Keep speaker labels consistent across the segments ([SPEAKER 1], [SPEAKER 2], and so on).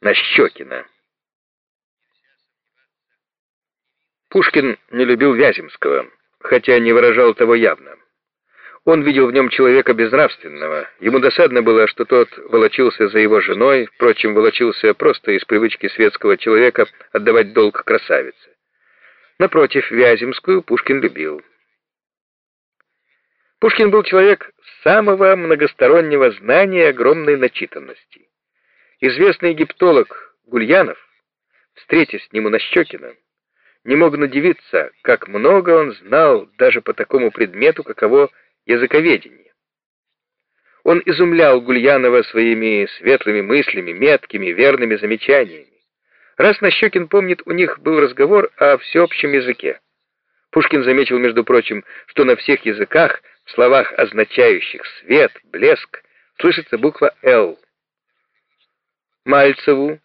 [SPEAKER 1] Нащекина. Пушкин не любил Вяземского, хотя не выражал того явно. Он видел в нем человека безнравственного. Ему досадно было, что тот волочился за его женой, впрочем, волочился просто из привычки светского человека отдавать долг красавице. Напротив, Вяземскую Пушкин любил. Пушкин был человек самого многостороннего знания и огромной начитанности. Известный египтолог Гульянов, встретясь с ним у Нащекина, не мог надевиться, как много он знал даже по такому предмету, каково языковедение. Он изумлял Гульянова своими светлыми мыслями, меткими, верными замечаниями. Раз Нащекин помнит, у них был разговор о всеобщем языке. Пушкин заметил, между прочим, что на всех языках, в словах, означающих свет, блеск, слышится буква «Л». Мальцеву,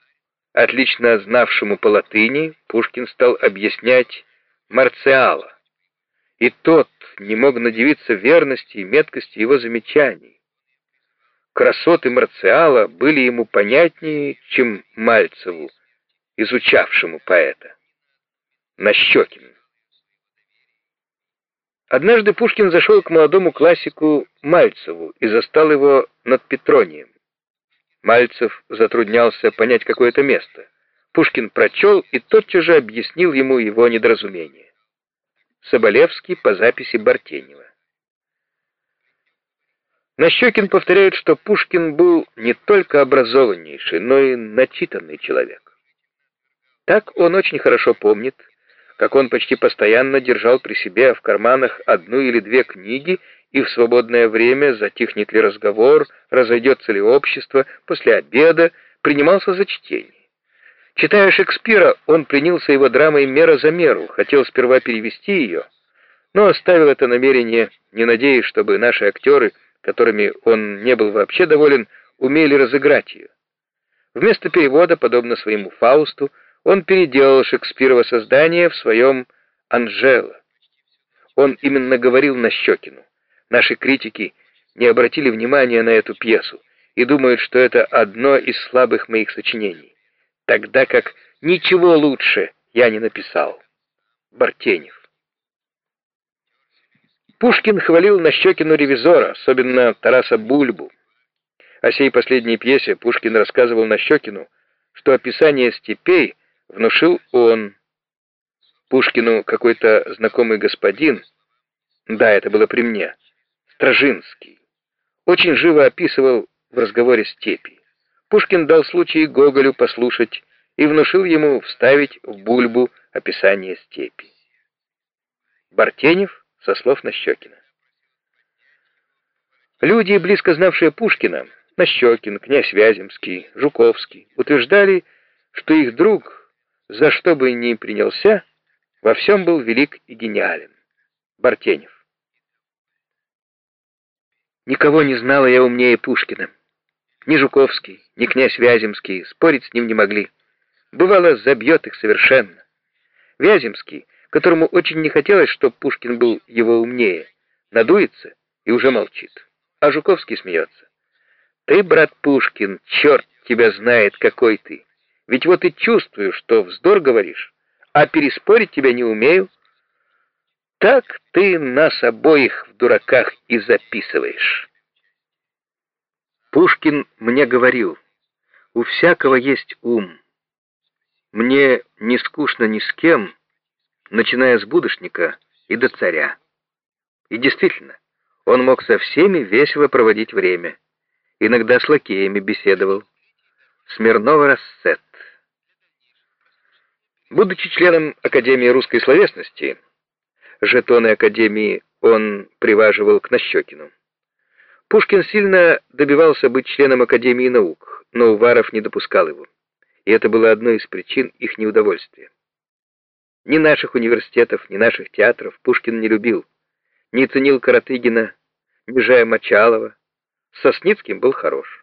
[SPEAKER 1] отлично знавшему по латыни, Пушкин стал объяснять Марциала. И тот не мог надевиться верности и меткости его замечаний. Красоты Марциала были ему понятнее, чем Мальцеву, изучавшему поэта. Нащекин. Однажды Пушкин зашел к молодому классику Мальцеву и застал его над Петронием. Мальцев затруднялся понять какое-то место. Пушкин прочел и тотчас же объяснил ему его недоразумение. Соболевский по записи Бартенева. Нащекин повторяет, что Пушкин был не только образованнейший, но и начитанный человек. Так он очень хорошо помнит, как он почти постоянно держал при себе в карманах одну или две книги и в свободное время, затихнет ли разговор, разойдется ли общество, после обеда принимался за чтение. Читая Шекспира, он принялся его драмой «Мера за меру», хотел сперва перевести ее, но оставил это намерение, не надеясь, чтобы наши актеры, которыми он не был вообще доволен, умели разыграть ее. Вместо перевода, подобно своему Фаусту, он переделал Шекспирово создание в своем «Анжела». Он именно говорил Нащекину. Наши критики не обратили внимания на эту пьесу и думают, что это одно из слабых моих сочинений, тогда как ничего лучше я не написал. Бартенев. Пушкин хвалил Нащекину ревизора, особенно Тараса Бульбу. О сей последней пьесе Пушкин рассказывал Нащекину, что описание степей внушил он. Пушкину какой-то знакомый господин, да, это было при мне, Стражинский, очень живо описывал в разговоре степи. Пушкин дал случай Гоголю послушать и внушил ему вставить в бульбу описание степи. Бартенев со слов Нащекина. Люди, близко знавшие Пушкина, Нащекин, князь Вяземский, Жуковский, утверждали, что их друг, за что бы ни принялся, во всем был велик и гениален. Бартенев. Никого не знала я умнее Пушкина. Ни Жуковский, ни князь Вяземский спорить с ним не могли. Бывало, забьет их совершенно. Вяземский, которому очень не хотелось, чтобы Пушкин был его умнее, надуется и уже молчит. А Жуковский смеется. «Ты, брат Пушкин, черт тебя знает, какой ты. Ведь вот и чувствую, что вздор говоришь, а переспорить тебя не умею». Так ты нас обоих в дураках и записываешь. Пушкин мне говорил, у всякого есть ум. Мне не скучно ни с кем, начиная с будущника и до царя. И действительно, он мог со всеми весело проводить время. Иногда с лакеями беседовал. Смирнова Рассет. Будучи членом Академии русской словесности, жетоны Академии он приваживал к Нащекину. Пушкин сильно добивался быть членом Академии наук, но Уваров не допускал его, и это было одной из причин их неудовольствия. Ни наших университетов, ни наших театров Пушкин не любил, не ценил Каратыгина, Межая Мочалова, с Сосницким был хорош.